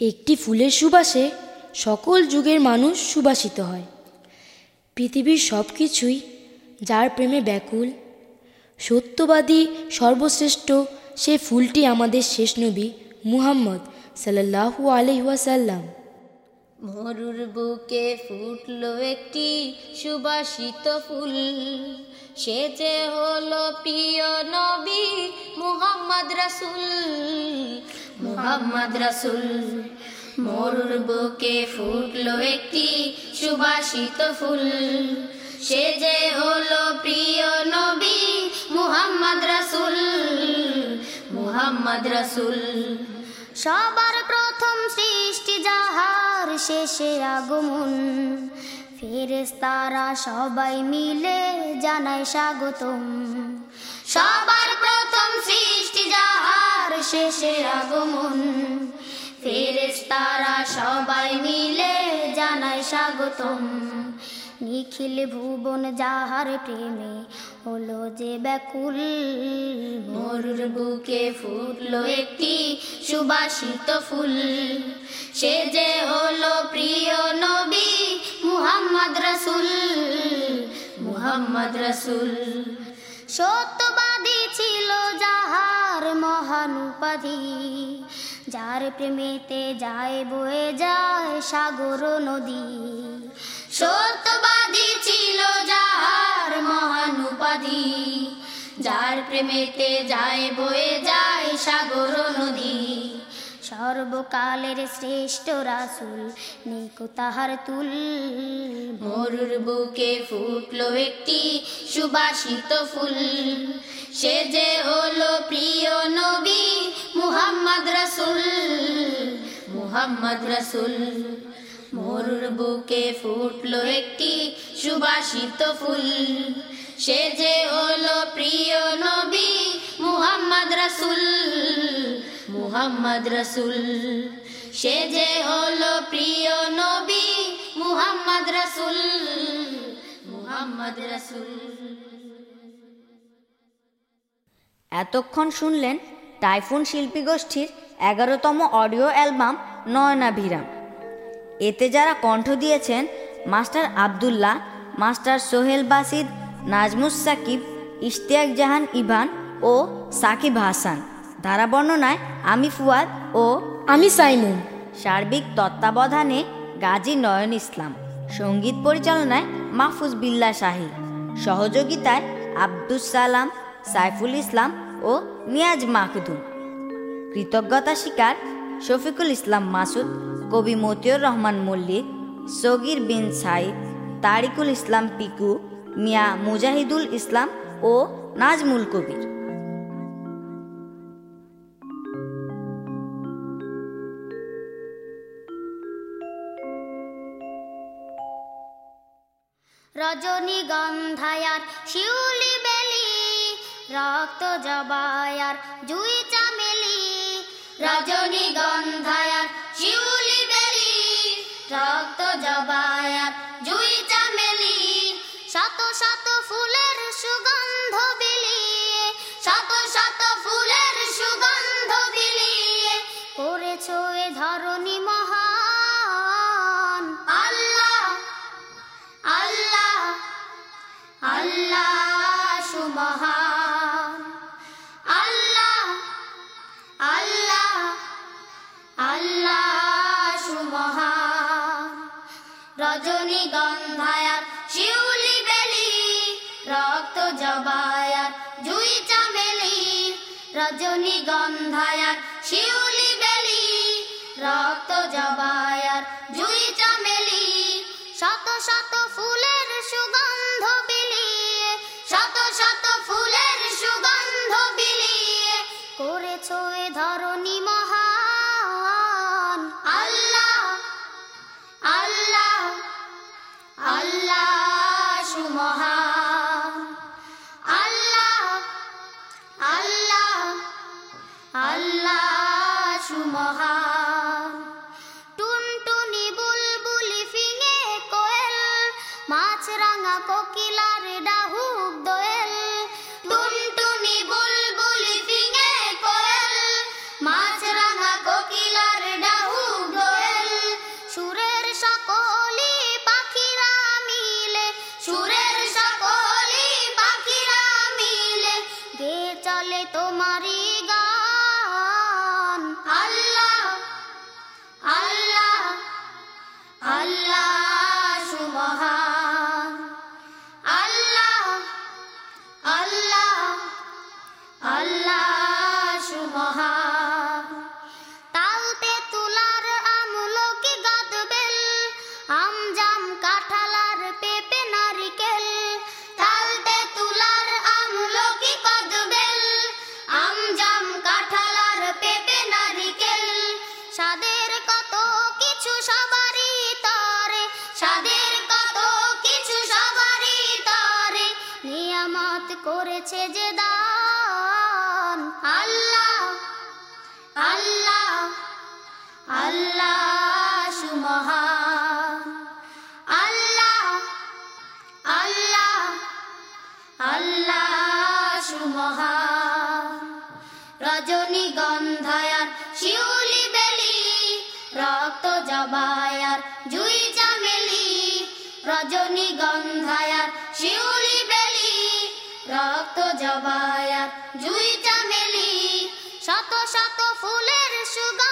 একটি ফুলের সুবাসে সকল যুগের মানুষ সুবাসিত হয়। পৃথিবীর সব কিছুই যার প্রেমে ব্যাকুল, সত্যবাদী, সর্বশ্রেষ্ঠ, সে ফুলটি আমাদের শেষ নবী মুহাম্মদ সাল্লাহু আলহাসাল্লাম মরুর বুকে ফুটলো একটি সুবাসিত ফুল। সে যে হলো প্রিয় নবী মুহাম্মদ রাসুল। মুহাম্মদ রাসুল। মরুর বুকে ফুটলো একটি সুবাসিত ফুল। সে যে হলো প্রিয় নবী মুহাম্মদ রাসুল। মুহাম্মদ রাসুল। সবার প্রথম সৃষ্টি যাহার শেষে আগমন। ফেরেস্তারা সবাই মিলে জানায় স্বাগতম। সবার যাহার শেষে আগমন। ফেরেশতারা সবাই মিলে জানায় স্বাগতম। নিখিল ভুবন যাহার প্রেমে হলো যে ব্যাকুল। মরুর বুকে ফুটলো একটি সুবাসিত ফুল। সে যে হলো প্রিয় নবী মুহাম্মদ রাসুল, মুহাম্মদ রসুল। রাসুল সত্যবাদী ছিল যাহার মহান উপাধি যার প্রেমেতে যায়, বয়ে যায় সাগর নদী। সত্যবাদী ছিল যাহার মহান উপাধি যার প্রেমেতে যায়, বয়ে যায় সাগর নদী। সর্বকালের শ্রেষ্ঠ রাসুল, নিকো তাহার তুল। মরুর বুকে ফুটলো একটি সুবাসিত ফুল। সে যে হলো প্রিয় নবী মুহাম্মদ রাসুল মুহাম্মদ রাসুল। মরুর বুকে ফুটলো একটি সুবাসিত ফুল। সে যে হলো প্রিয় নবী মুহাম্মদ রাসুল মুহাম্মদ রাসুল। সে যে হলো প্রিয় নবী মুহাম্মদ রাসুল। মুহাম্মদ রাসুল। এতক্ষণ শুনলেন টাইফুন শিল্পী গোষ্ঠীর এগারোতম অডিও অ্যালবাম নয়নাভিরাম এতে যারা কণ্ঠ দিয়েছেন master Abdullah, master Sohel Basid, Nazmus Sakib, Ishtiaq Jahan Ivan ও সাকিব হাসান। ধারা বর্ণনায় আমি ফুয়াদ ও আমি সাইমুন সার্বিক তত্ত্বাবধানে গাজী নয়ন ইসলাম। সংগীত পরিচালনায় মাহফুজ বিল্লা শাহী। সহযোগিতায় আব্দুস সালাম সাইফুল ইসলাম ও নিয়াজ মাহদুম। কৃতজ্ঞতা শিকার শফিকুল ইসলাম মাসুদ কবি মতিউর রহমান মল্লিক সগির বিন সাইদ তারিকুল ইসলাম পিকু মিয়া মুজাহিদুল ইসলাম ও নাজমুল কবির। রজনীগন্ধায়ার শিউলি বেলি রক্ত জবায়ার জুই চামেলি। রজনীগন্ধায়ার শিউলি বেলি রক্ত জবায়ার রজনীগন্ধায়ার শিউলি বেলি, রক্ত জবায়ার, জুই চামেলি। রজনীগন্ধায়ার শিউলি বেলি, রক্ত জবায়ার, জুই চামেলি। শত শত ফুলের সুগন্ধ বিলিয়ে, শত শত ফুলের সুগন্ধ বিলিয়ে করেছ এ ধরণী Sure. করেছে যে দান। আল্লাহ আল্লাহ আল্লাহ সুমহান। আল্লাহ আল্লাহ আল্লাহ সুমহান। রজনীগন্ধায়ার শিউলি বেলি, রক্ত জবায়ার জুই চামেলি। রজনীগন্ধায়ার শিউলি বেলি রক্ত জুইটা মেলি শত শত ফুলের সুগন্ধ